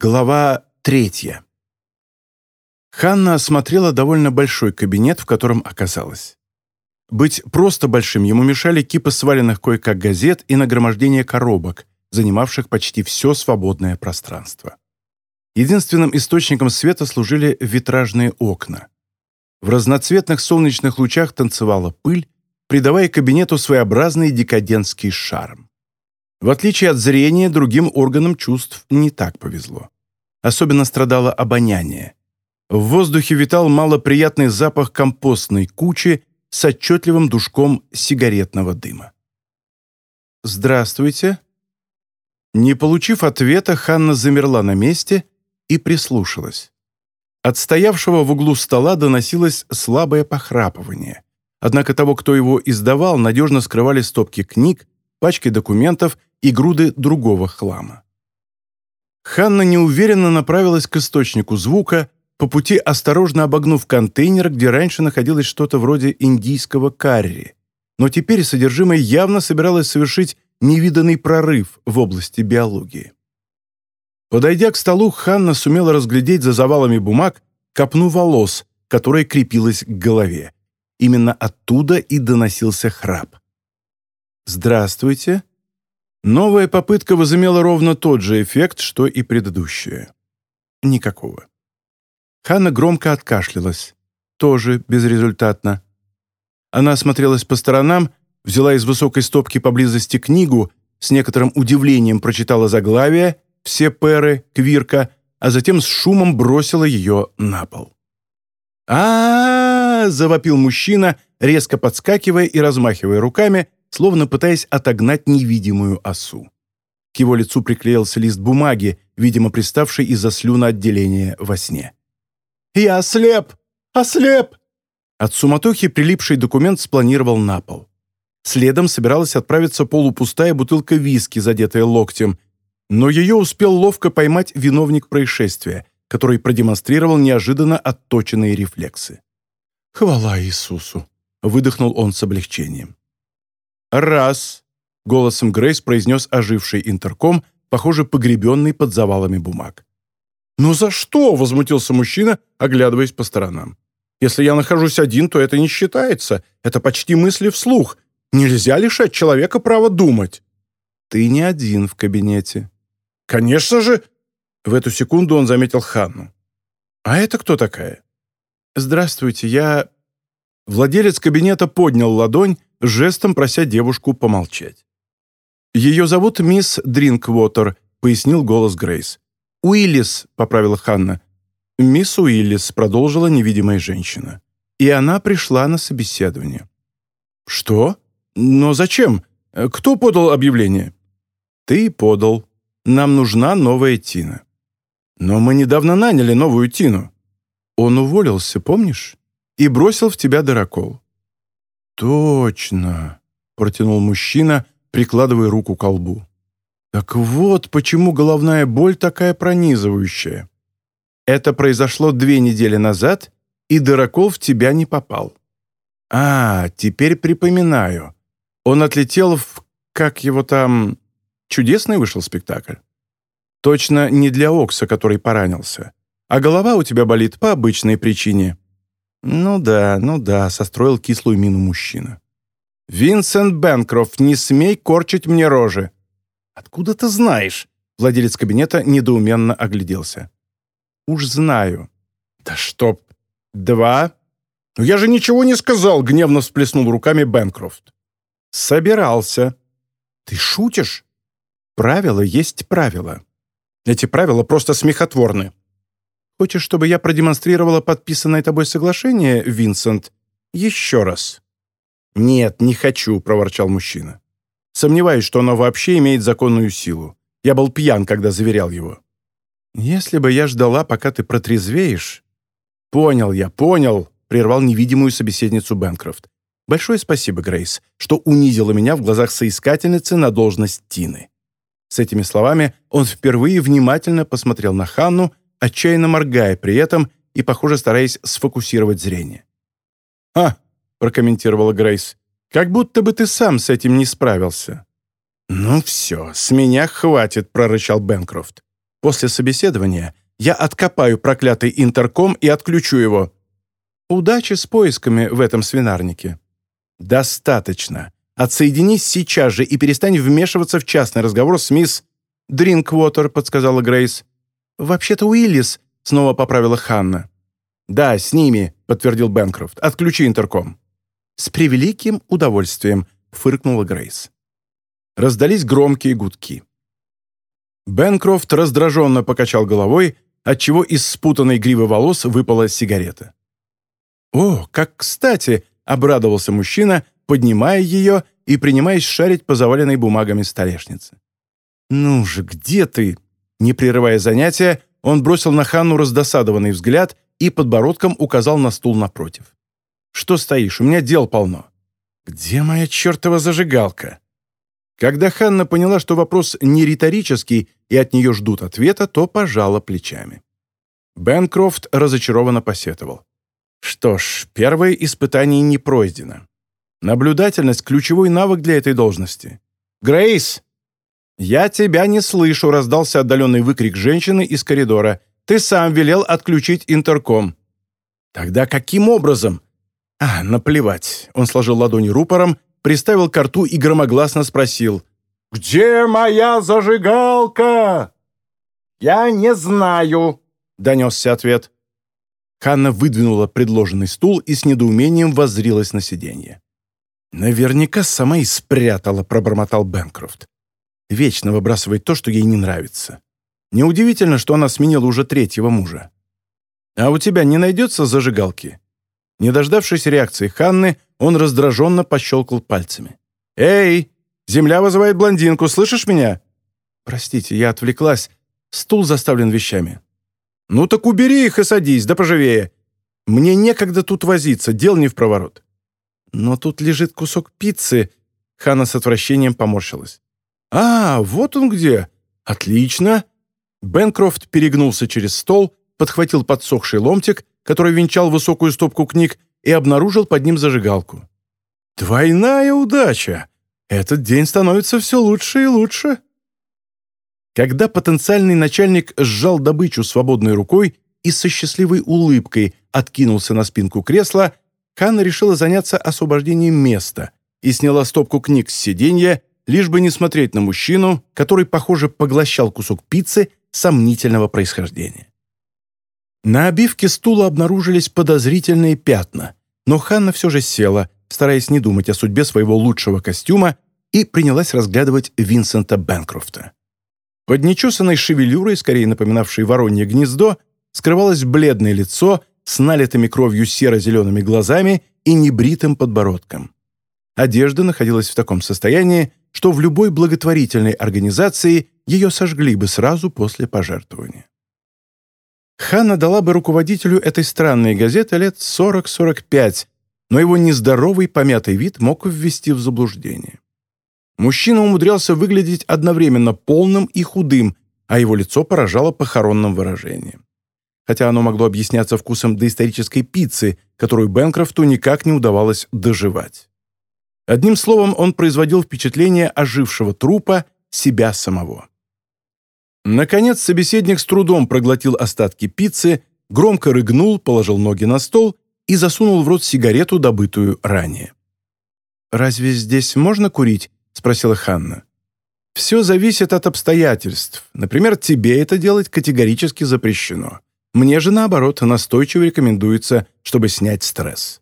Глава третья. Ханна осмотрела довольно большой кабинет, в котором оказалась. Быть просто большим ему мешали кипы сваленных кое-как газет и нагромождение коробок, занимавших почти все свободное пространство. Единственным источником света служили витражные окна. В разноцветных солнечных лучах танцевала пыль, придавая кабинету своеобразный декадентский шарм. В отличие от зрения, другим органам чувств не так повезло. Особенно страдало обоняние. В воздухе витал малоприятный запах компостной кучи с отчетливым душком сигаретного дыма. «Здравствуйте». Не получив ответа, Ханна замерла на месте и прислушалась. От стоявшего в углу стола доносилось слабое похрапывание. Однако того, кто его издавал, надежно скрывали стопки книг, пачки документов и груды другого хлама. Ханна неуверенно направилась к источнику звука, по пути осторожно обогнув контейнер, где раньше находилось что-то вроде индийского карри. Но теперь содержимое явно собиралось совершить невиданный прорыв в области биологии. Подойдя к столу, Ханна сумела разглядеть за завалами бумаг копну волос, которая крепилась к голове. Именно оттуда и доносился храп. «Здравствуйте», Новая попытка возымела ровно тот же эффект, что и предыдущая. Никакого. Ханна громко откашлялась. Тоже безрезультатно. Она осмотрелась по сторонам, взяла из высокой стопки поблизости книгу, с некоторым удивлением прочитала заглавие «Все перы, квирка», а затем с шумом бросила ее на пол. -а, -а, -а завопил мужчина, резко подскакивая и размахивая руками, словно пытаясь отогнать невидимую осу. К его лицу приклеился лист бумаги, видимо, приставший из-за слюноотделения во сне. «Я ослеп! Ослеп!» От суматохи прилипший документ спланировал на пол. Следом собиралась отправиться полупустая бутылка виски, задетая локтем, но ее успел ловко поймать виновник происшествия, который продемонстрировал неожиданно отточенные рефлексы. «Хвала Иисусу!» — выдохнул он с облегчением. «Раз!» — голосом Грейс произнес оживший интерком, похоже, погребенный под завалами бумаг. «Ну за что?» — возмутился мужчина, оглядываясь по сторонам. «Если я нахожусь один, то это не считается. Это почти мысли вслух. Нельзя лишать человека права думать». «Ты не один в кабинете». «Конечно же!» В эту секунду он заметил Ханну. «А это кто такая?» «Здравствуйте, я...» Владелец кабинета поднял ладонь, жестом прося девушку помолчать. «Ее зовут мисс Дринквотер», — пояснил голос Грейс. «Уиллис», — поправила Ханна. «Мисс Уиллис», — продолжила невидимая женщина. И она пришла на собеседование. «Что? Но зачем? Кто подал объявление?» «Ты подал. Нам нужна новая Тина». «Но мы недавно наняли новую Тину». «Он уволился, помнишь? И бросил в тебя дырокол. «Точно!» — протянул мужчина, прикладывая руку к колбу. «Так вот, почему головная боль такая пронизывающая. Это произошло две недели назад, и дырокол в тебя не попал. А, теперь припоминаю. Он отлетел в... как его там... Чудесный вышел спектакль. Точно не для Окса, который поранился. А голова у тебя болит по обычной причине. «Ну да, ну да», — состроил кислую мину мужчина. «Винсент Бэнкрофт, не смей корчить мне рожи!» «Откуда ты знаешь?» Владелец кабинета недоуменно огляделся. «Уж знаю». «Да что? Два?» «Ну я же ничего не сказал!» — гневно всплеснул руками Бэнкрофт. «Собирался». «Ты шутишь?» «Правило есть правило. Эти правила просто смехотворны. Хочешь, чтобы я продемонстрировала подписанное тобой соглашение, Винсент? Еще раз». «Нет, не хочу», — проворчал мужчина. «Сомневаюсь, что оно вообще имеет законную силу. Я был пьян, когда заверял его». «Если бы я ждала, пока ты протрезвеешь...» «Понял я, понял», — прервал невидимую собеседницу Бэнкрофт. «Большое спасибо, Грейс, что унизила меня в глазах соискательницы на должность Тины». С этими словами он впервые внимательно посмотрел на Ханну, отчаянно моргая при этом и, похоже, стараясь сфокусировать зрение. «А!» — прокомментировала Грейс. «Как будто бы ты сам с этим не справился». «Ну все, с меня хватит», — прорычал Бенкрофт. После собеседования я откопаю проклятый интерком и отключу его. Удачи с поисками в этом свинарнике. Достаточно. Отсоединись сейчас же и перестань вмешиваться в частный разговор с мисс Дринквотер, подсказала Грейс. Вообще-то Уиллис, снова поправила Ханна. Да, с ними, подтвердил Бэнкрофт. Отключи интерком. С превеликим удовольствием, фыркнула Грейс. Раздались громкие гудки. Бенкрофт раздраженно покачал головой, отчего из спутанной гривы волос выпала сигарета. «О, как кстати!» — обрадовался мужчина, поднимая ее и принимаясь шарить по заваленной бумагами столешнице. «Ну же, где ты?» Не прерывая занятия, он бросил на Ханну раздосадованный взгляд и подбородком указал на стул напротив. «Что стоишь? У меня дел полно». «Где моя чертова зажигалка?» Когда Ханна поняла, что вопрос не риторический и от нее ждут ответа, то пожала плечами. Бенкрофт разочарованно посетовал. Что ж, первое испытание не пройдено. Наблюдательность – ключевой навык для этой должности. «Грейс!» «Я тебя не слышу», – раздался отдаленный выкрик женщины из коридора. «Ты сам велел отключить интерком». «Тогда каким образом?» «А, наплевать». Он сложил ладони рупором, приставил к рту и громогласно спросил. «Где моя зажигалка?» «Я не знаю», — донесся ответ. Ханна выдвинула предложенный стул и с недоумением воззрилась на сиденье. «Наверняка сама и спрятала», — пробормотал Бэнкрофт. «Вечно выбрасывает то, что ей не нравится. Неудивительно, что она сменила уже третьего мужа. А у тебя не найдется зажигалки?» Не дождавшись реакции Ханны, он раздраженно пощелкал пальцами. «Эй, Земля вызывает блондинку, слышишь меня?» «Простите, я отвлеклась. Стул заставлен вещами». «Ну так убери их и садись, да поживее. Мне некогда тут возиться, дел не в проворот». «Но тут лежит кусок пиццы», — Хана с отвращением поморщилась. «А, вот он где! Отлично!» Бенкрофт перегнулся через стол, подхватил подсохший ломтик, который венчал высокую стопку книг, и обнаружил под ним зажигалку. «Двойная удача! Этот день становится все лучше и лучше. Когда потенциальный начальник сжал добычу свободной рукой и со счастливой улыбкой откинулся на спинку кресла, Ханна решила заняться освобождением места и сняла стопку книг с сиденья, лишь бы не смотреть на мужчину, который, похоже, поглощал кусок пиццы сомнительного происхождения. На обивке стула обнаружились подозрительные пятна, но Ханна все же села, стараясь не думать о судьбе своего лучшего костюма, и принялась разглядывать Винсента Бэнкрофта. Под нечесанной шевелюрой, скорее напоминавшей воронье гнездо, скрывалось бледное лицо с налитыми кровью серо-зелеными глазами и небритым подбородком. Одежда находилась в таком состоянии, что в любой благотворительной организации ее сожгли бы сразу после пожертвования. Ханна дала бы руководителю этой странной газеты лет 40-45, но его нездоровый помятый вид мог ввести в заблуждение. Мужчина умудрялся выглядеть одновременно полным и худым, а его лицо поражало похоронным выражением. Хотя оно могло объясняться вкусом доисторической пиццы, которую Бенкрофту никак не удавалось доживать. Одним словом, он производил впечатление ожившего трупа себя самого. Наконец собеседник с трудом проглотил остатки пиццы, громко рыгнул, положил ноги на стол и засунул в рот сигарету, добытую ранее. «Разве здесь можно курить?» — спросила Ханна. «Все зависит от обстоятельств. Например, тебе это делать категорически запрещено. Мне же, наоборот, настойчиво рекомендуется, чтобы снять стресс.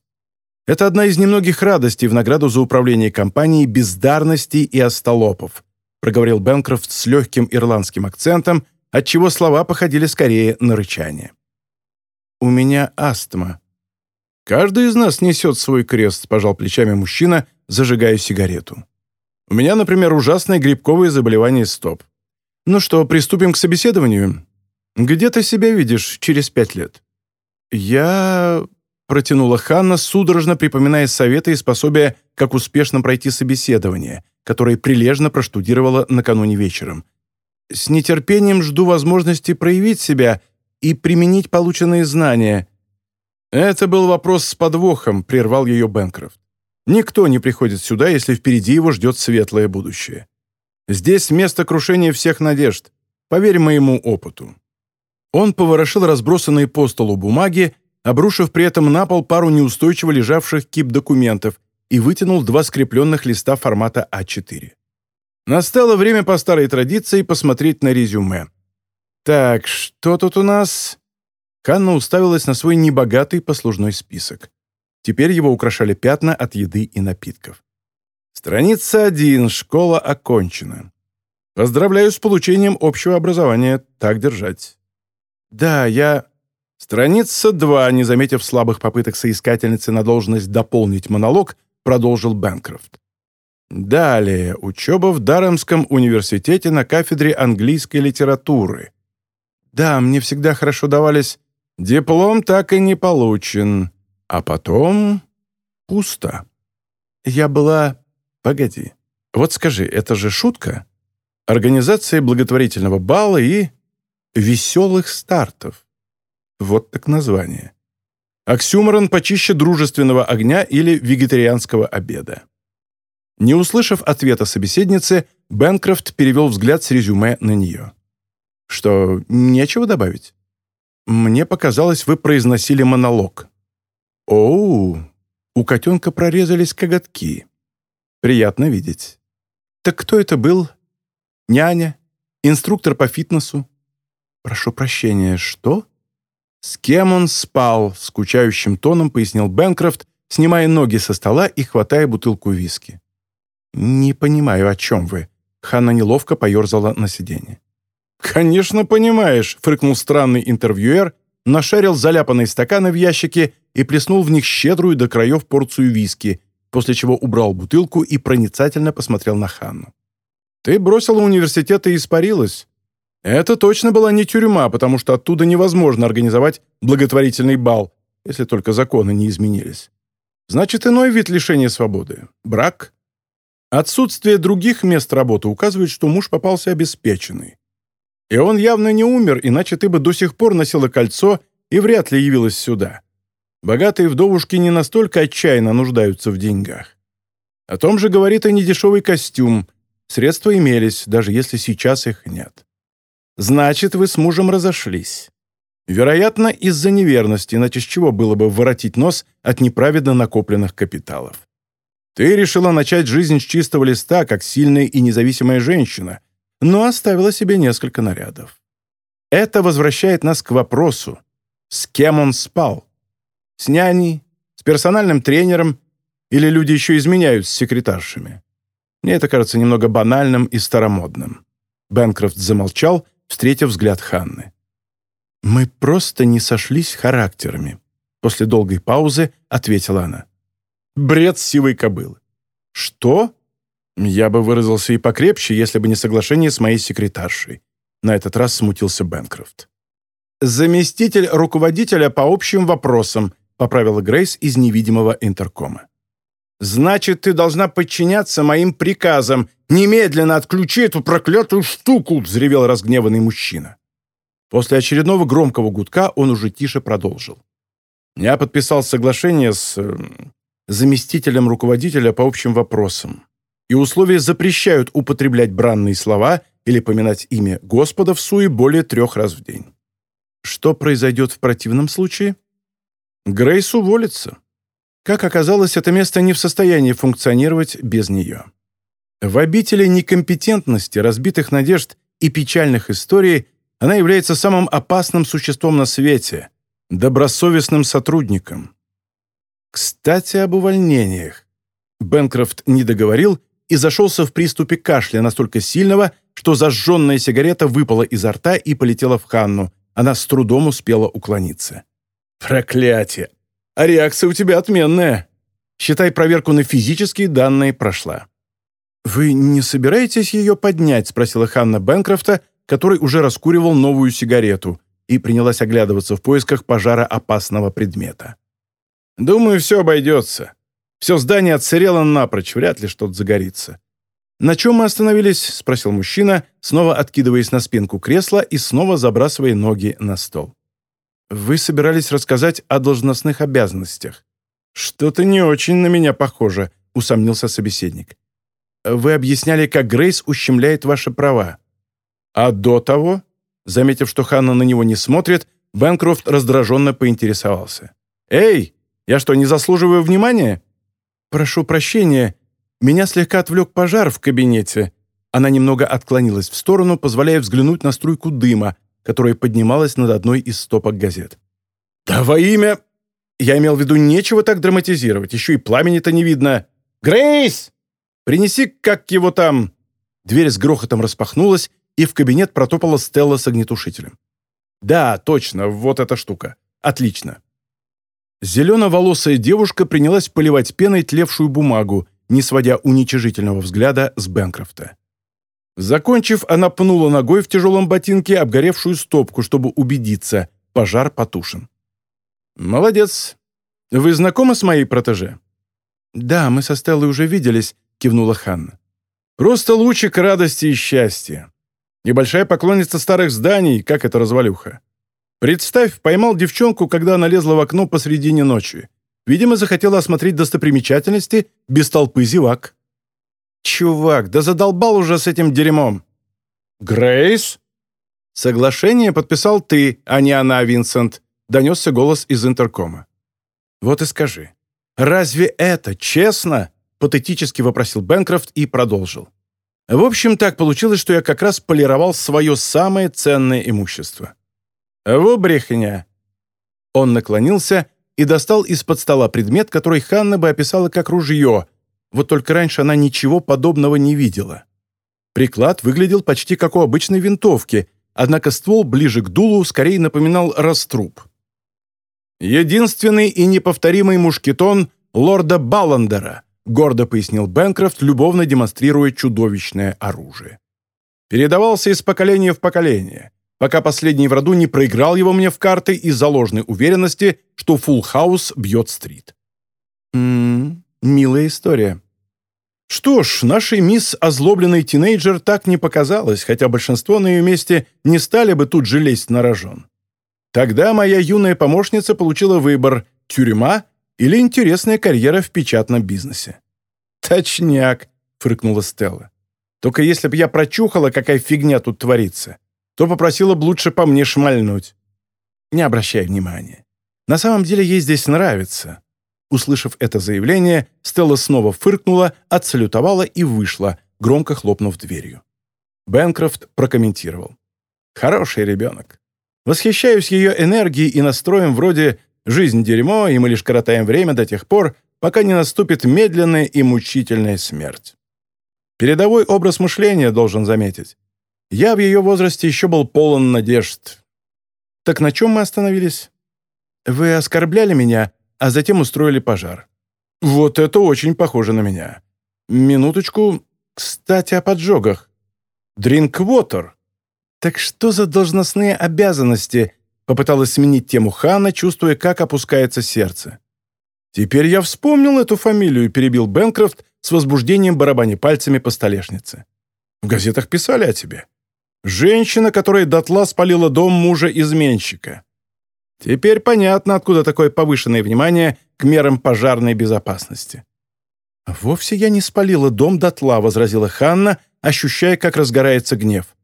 Это одна из немногих радостей в награду за управление компанией бездарностей и остолопов», проговорил Бенкрофт с легким ирландским акцентом, отчего слова походили скорее на рычание. «У меня астма», «Каждый из нас несет свой крест», — пожал плечами мужчина, зажигая сигарету. «У меня, например, ужасное грибковое заболевание стоп. Ну что, приступим к собеседованию? Где ты себя видишь через пять лет?» «Я...» — протянула Ханна, судорожно припоминая советы и способия, как успешно пройти собеседование, которое прилежно проштудировала накануне вечером. «С нетерпением жду возможности проявить себя и применить полученные знания», «Это был вопрос с подвохом», — прервал ее Бэнкрофт. «Никто не приходит сюда, если впереди его ждет светлое будущее. Здесь место крушения всех надежд. Поверь моему опыту». Он поворошил разбросанные по столу бумаги, обрушив при этом на пол пару неустойчиво лежавших кип документов и вытянул два скрепленных листа формата А4. Настало время по старой традиции посмотреть на резюме. «Так, что тут у нас?» Ханна уставилась на свой небогатый послужной список. Теперь его украшали пятна от еды и напитков. Страница 1. Школа окончена. Поздравляю с получением общего образования. Так держать. Да, я... Страница 2, не заметив слабых попыток соискательницы на должность дополнить монолог, продолжил Бэнкрофт. Далее. Учеба в Дарамском университете на кафедре английской литературы. Да, мне всегда хорошо давались... Диплом так и не получен. А потом... Пусто. Я была... Погоди. Вот скажи, это же шутка? Организация благотворительного бала и веселых стартов. Вот так название. Оксюморон почище дружественного огня или вегетарианского обеда. Не услышав ответа собеседницы, Бенкрофт перевел взгляд с резюме на нее. «Что, нечего добавить?» «Мне показалось, вы произносили монолог». «Оу, у котенка прорезались коготки. Приятно видеть. Так кто это был? Няня? Инструктор по фитнесу? «Прошу прощения, что?» «С кем он спал?» — скучающим тоном пояснил Бенкрофт, снимая ноги со стола и хватая бутылку виски. «Не понимаю, о чем вы?» Ханна неловко поерзала на сиденье. «Конечно понимаешь», — фрыкнул странный интервьюер, нашарил заляпанные стаканы в ящике и плеснул в них щедрую до краев порцию виски, после чего убрал бутылку и проницательно посмотрел на Ханну. «Ты бросила университет и испарилась. Это точно была не тюрьма, потому что оттуда невозможно организовать благотворительный бал, если только законы не изменились. Значит, иной вид лишения свободы – брак. Отсутствие других мест работы указывает, что муж попался обеспеченный. И он явно не умер, иначе ты бы до сих пор носила кольцо и вряд ли явилась сюда. Богатые вдовушки не настолько отчаянно нуждаются в деньгах. О том же говорит и недешевый костюм. Средства имелись, даже если сейчас их нет. Значит, вы с мужем разошлись. Вероятно, из-за неверности, иначе с чего было бы воротить нос от неправедно накопленных капиталов. Ты решила начать жизнь с чистого листа, как сильная и независимая женщина, но оставила себе несколько нарядов. Это возвращает нас к вопросу, с кем он спал? С няней, с персональным тренером или люди еще изменяют с секретаршами? Мне это кажется немного банальным и старомодным. Бенкрофт замолчал, встретив взгляд Ханны. «Мы просто не сошлись характерами», — после долгой паузы ответила она. «Бред сивой кобылы». «Что?» Я бы выразился и покрепче, если бы не соглашение с моей секретаршей. На этот раз смутился Бенкрофт. «Заместитель руководителя по общим вопросам», поправила Грейс из невидимого интеркома. «Значит, ты должна подчиняться моим приказам. Немедленно отключи эту проклятую штуку!» — взревел разгневанный мужчина. После очередного громкого гудка он уже тише продолжил. «Я подписал соглашение с э, заместителем руководителя по общим вопросам, и условия запрещают употреблять бранные слова или поминать имя Господа в суе более трех раз в день. Что произойдет в противном случае? Грейс уволится. Как оказалось, это место не в состоянии функционировать без нее. В обители некомпетентности, разбитых надежд и печальных историй она является самым опасным существом на свете, добросовестным сотрудником. Кстати, об увольнениях. Бенкрофт не договорил и зашелся в приступе кашля настолько сильного, что зажженная сигарета выпала изо рта и полетела в Ханну. Она с трудом успела уклониться. «Проклятие! А реакция у тебя отменная. Считай, проверку на физические данные прошла». «Вы не собираетесь ее поднять?» — спросила Ханна Бенкрофта, который уже раскуривал новую сигарету и принялась оглядываться в поисках пожара опасного предмета. «Думаю, все обойдется. Все здание отсырело напрочь, вряд ли что-то загорится». «На чем мы остановились?» — спросил мужчина, снова откидываясь на спинку кресла и снова забрасывая ноги на стол. Вы собирались рассказать о должностных обязанностях. Что-то не очень на меня похоже, усомнился собеседник. Вы объясняли, как Грейс ущемляет ваши права. А до того, заметив, что Ханна на него не смотрит, Бэнкрофт раздраженно поинтересовался. «Эй, я что, не заслуживаю внимания?» «Прошу прощения, меня слегка отвлек пожар в кабинете». Она немного отклонилась в сторону, позволяя взглянуть на струйку дыма, которая поднималась над одной из стопок газет. «Да во имя...» Я имел в виду, нечего так драматизировать, еще и пламени-то не видно. «Грейс! Принеси, как его там...» Дверь с грохотом распахнулась, и в кабинет протопала Стелла с огнетушителем. «Да, точно, вот эта штука. Отлично». Зелено-волосая девушка принялась поливать пеной тлевшую бумагу, не сводя уничижительного взгляда с Бэнкрофта. Закончив, она пнула ногой в тяжелом ботинке обгоревшую стопку, чтобы убедиться, пожар потушен. «Молодец. Вы знакомы с моей протеже?» «Да, мы со Стеллой уже виделись», — кивнула Ханна. «Просто лучик радости и счастья. Небольшая поклонница старых зданий, как эта развалюха. Представь, поймал девчонку, когда она лезла в окно посредине ночи. Видимо, захотела осмотреть достопримечательности без толпы зевак. «Чувак, да задолбал уже с этим дерьмом!» «Грейс?» «Соглашение подписал ты, а не она, Винсент», — донесся голос из интеркома. «Вот и скажи, разве это честно?» — патетически вопросил Бэнкрофт и продолжил. «В общем, так получилось, что я как раз полировал свое самое ценное имущество». «Во брехня!» Он наклонился и достал из-под стола предмет, который Ханна бы описала как ружье, вот только раньше она ничего подобного не видела. Приклад выглядел почти как у обычной винтовки, однако ствол ближе к дулу скорее напоминал раструб. «Единственный и неповторимый мушкетон лорда Балландера», гордо пояснил Бэнкрофт, любовно демонстрируя чудовищное оружие. «Передавался из поколения в поколение, пока последний в роду не проиграл его мне в карты из-за ложной уверенности, что Фулл Хаус бьет стрит». «М-м, милая история», что ж, нашей мисс озлобленный тинейджер так не показалось, хотя большинство на ее месте не стали бы тут же лезть на рожон. Тогда моя юная помощница получила выбор – тюрьма или интересная карьера в печатном бизнесе. «Точняк», – фыркнула Стелла. «Только если бы я прочухала, какая фигня тут творится, то попросила бы лучше по мне шмальнуть. Не обращай внимания. На самом деле ей здесь нравится. Услышав это заявление, Стелла снова фыркнула, отсалютовала и вышла, громко хлопнув дверью. Бэнкрофт прокомментировал. «Хороший ребенок. Восхищаюсь ее энергией и настроем вроде «жизнь дерьмо, и мы лишь коротаем время до тех пор, пока не наступит медленная и мучительная смерть». Передовой образ мышления, должен заметить. Я в ее возрасте еще был полон надежд. Так на чем мы остановились? Вы оскорбляли меня, а затем устроили пожар. Вот это очень похоже на меня. Минуточку. Кстати, о поджогах. Drinkwater. Так что за должностные обязанности? Попыталась сменить тему Хана, чувствуя, как опускается сердце. «Теперь я вспомнил эту фамилию», — перебил Бенкрофт с возбуждением барабани пальцами по столешнице. «В газетах писали о тебе. Женщина, которая дотла спалила дом мужа-изменщика. Теперь понятно, откуда такое повышенное внимание к мерам пожарной безопасности. «Вовсе я не спалила дом дотла», — возразила Ханна, ощущая, как разгорается гнев.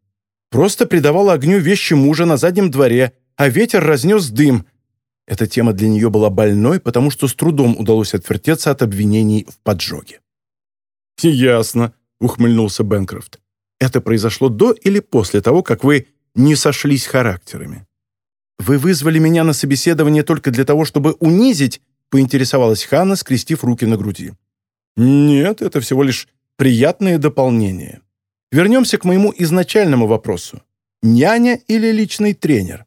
«Просто придавала огню вещи мужа на заднем дворе, а ветер разнес дым». Эта тема для нее была больной, потому что с трудом удалось отвертеться от обвинений в поджоге. «Ясно», — ухмыльнулся Бэнкрофт. «Это произошло до или после того, как вы не сошлись характерами?» «Вы вызвали меня на собеседование только для того, чтобы унизить?» поинтересовалась Ханна, скрестив руки на груди. «Нет, это всего лишь приятное дополнение. Вернемся к моему изначальному вопросу. Няня или личный тренер?»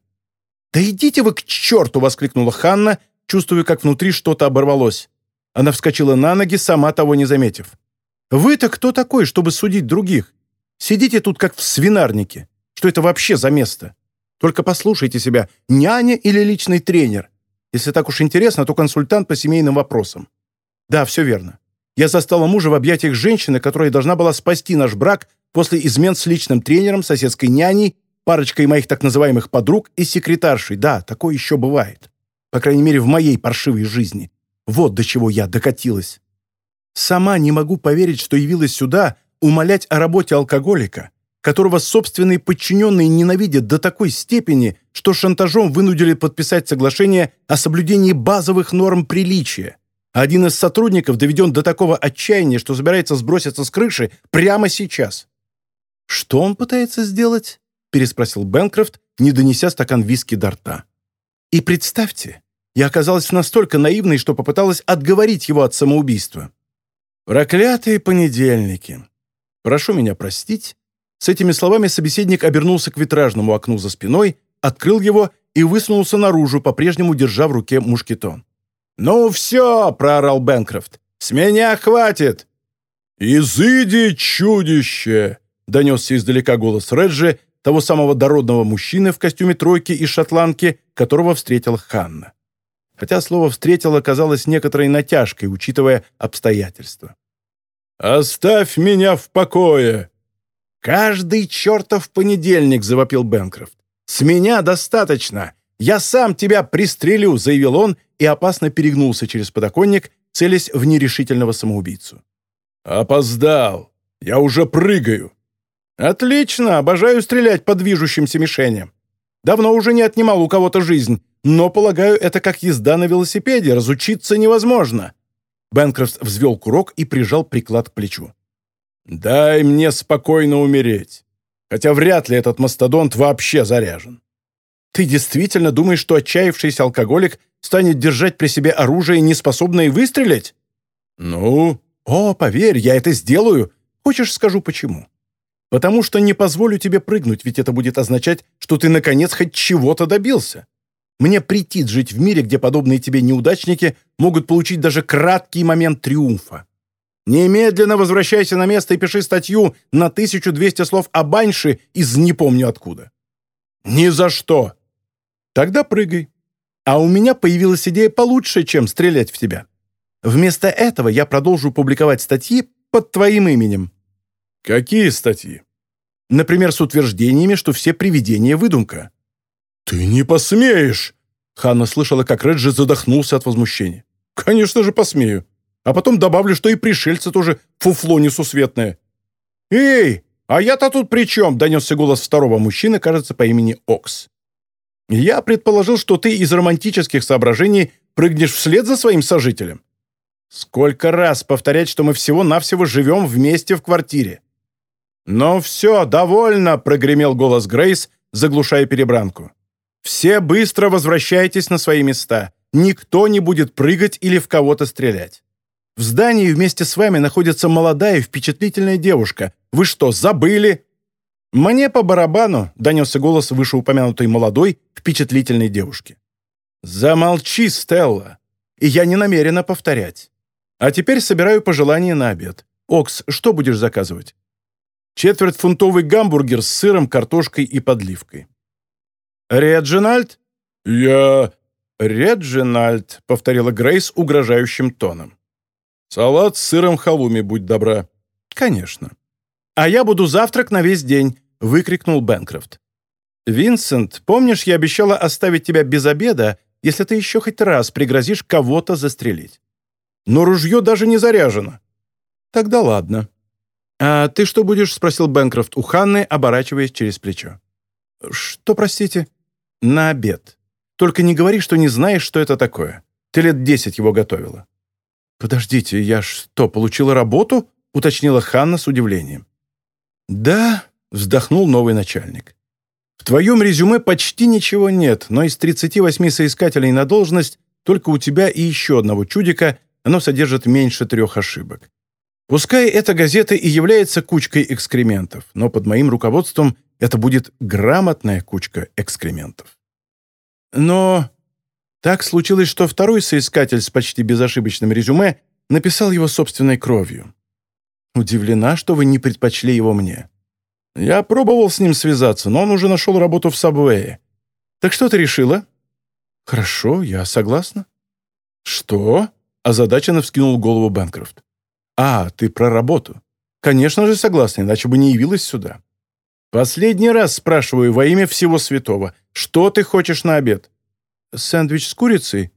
«Да идите вы к черту!» — воскликнула Ханна, чувствуя, как внутри что-то оборвалось. Она вскочила на ноги, сама того не заметив. «Вы-то кто такой, чтобы судить других? Сидите тут, как в свинарнике. Что это вообще за место?» Только послушайте себя, няня или личный тренер? Если так уж интересно, то консультант по семейным вопросам. Да, все верно. Я застала мужа в объятиях женщины, которая должна была спасти наш брак после измен с личным тренером, соседской няней, парочкой моих так называемых подруг и секретаршей. Да, такое еще бывает. По крайней мере, в моей паршивой жизни. Вот до чего я докатилась. Сама не могу поверить, что явилась сюда умолять о работе алкоголика, которого собственные подчиненные ненавидят до такой степени, что шантажом вынудили подписать соглашение о соблюдении базовых норм приличия. Один из сотрудников доведен до такого отчаяния, что собирается сброситься с крыши прямо сейчас. «Что он пытается сделать?» — переспросил Бенкрофт, не донеся стакан виски до рта. «И представьте, я оказалась настолько наивной, что попыталась отговорить его от самоубийства. Проклятые понедельники. Прошу меня простить, с этими словами собеседник обернулся к витражному окну за спиной, открыл его и высунулся наружу, по-прежнему держа в руке мушкетон. «Ну все!» — проорал Бенкрофт. «С меня хватит!» «Изыди, чудище!» — донесся издалека голос Реджи, того самого дородного мужчины в костюме тройки и шотландки, которого встретила Ханна. Хотя слово «встретил» оказалось некоторой натяжкой, учитывая обстоятельства. «Оставь меня в покое!» «Каждый чертов понедельник», — завопил Бенкрофт. «С меня достаточно. Я сам тебя пристрелю», — заявил он и опасно перегнулся через подоконник, целясь в нерешительного самоубийцу. «Опоздал. Я уже прыгаю». «Отлично. Обожаю стрелять по движущимся мишеням. Давно уже не отнимал у кого-то жизнь, но, полагаю, это как езда на велосипеде. Разучиться невозможно». Бенкрофт взвел курок и прижал приклад к плечу. Дай мне спокойно умереть. Хотя вряд ли этот мастодонт вообще заряжен. Ты действительно думаешь, что отчаявшийся алкоголик станет держать при себе оружие, не способное выстрелить? Ну, о, поверь, я это сделаю. Хочешь, скажу почему? Потому что не позволю тебе прыгнуть, ведь это будет означать, что ты, наконец, хоть чего-то добился. Мне претит жить в мире, где подобные тебе неудачники могут получить даже краткий момент триумфа. Немедленно возвращайся на место и пиши статью на 1200 слов о Баньше из не помню откуда». «Ни за что!» «Тогда прыгай. А у меня появилась идея получше, чем стрелять в тебя. Вместо этого я продолжу публиковать статьи под твоим именем». «Какие статьи?» «Например, с утверждениями, что все привидения — выдумка». «Ты не посмеешь!» Ханна слышала, как Реджи задохнулся от возмущения. «Конечно же посмею а потом добавлю, что и пришельцы тоже фуфло несусветное». «Эй, а я-то тут при чем?» — донесся голос второго мужчины, кажется, по имени Окс. «Я предположил, что ты из романтических соображений прыгнешь вслед за своим сожителем. Сколько раз повторять, что мы всего-навсего живем вместе в квартире?» «Ну все, довольно!» — прогремел голос Грейс, заглушая перебранку. «Все быстро возвращайтесь на свои места. Никто не будет прыгать или в кого-то стрелять. В здании вместе с вами находится молодая и впечатлительная девушка. Вы что, забыли?» «Мне по барабану», — донесся голос вышеупомянутой молодой, впечатлительной девушки. «Замолчи, Стелла. И я не намерена повторять. А теперь собираю пожелания на обед. Окс, что будешь заказывать?» «Четвертьфунтовый гамбургер с сыром, картошкой и подливкой». «Реджинальд?» «Я...» «Реджинальд», — повторила Грейс угрожающим тоном. «Салат с сыром халуми, будь добра». «Конечно». «А я буду завтрак на весь день», — выкрикнул Бенкрофт. «Винсент, помнишь, я обещала оставить тебя без обеда, если ты еще хоть раз пригрозишь кого-то застрелить? Но ружье даже не заряжено». «Тогда ладно». «А ты что будешь?» — спросил Бенкрофт у Ханны, оборачиваясь через плечо. «Что, простите?» «На обед. Только не говори, что не знаешь, что это такое. Ты лет десять его готовила». «Подождите, я что, получила работу?» — уточнила Ханна с удивлением. «Да», — вздохнул новый начальник. «В твоем резюме почти ничего нет, но из 38 соискателей на должность только у тебя и еще одного чудика оно содержит меньше трех ошибок. Пускай эта газета и является кучкой экскрементов, но под моим руководством это будет грамотная кучка экскрементов. Но так случилось, что второй соискатель с почти безошибочным резюме написал его собственной кровью. Удивлена, что вы не предпочли его мне. Я пробовал с ним связаться, но он уже нашел работу в Сабвее. Так что ты решила? Хорошо, я согласна. Что? Озадаченно вскинул голову Бэнкрофт. А, ты про работу. Конечно же согласна, иначе бы не явилась сюда. Последний раз спрашиваю во имя всего святого, что ты хочешь на обед? «Сэндвич с курицей?»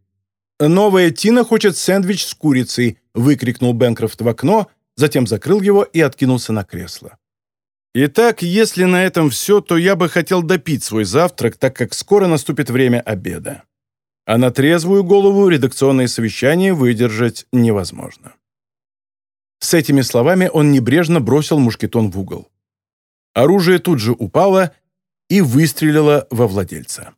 «Новая Тина хочет сэндвич с курицей!» — выкрикнул Бэнкрофт в окно, затем закрыл его и откинулся на кресло. Итак, если на этом все, то я бы хотел допить свой завтрак, так как скоро наступит время обеда. А на трезвую голову редакционное совещание выдержать невозможно. С этими словами он небрежно бросил мушкетон в угол. Оружие тут же упало и выстрелило во владельца.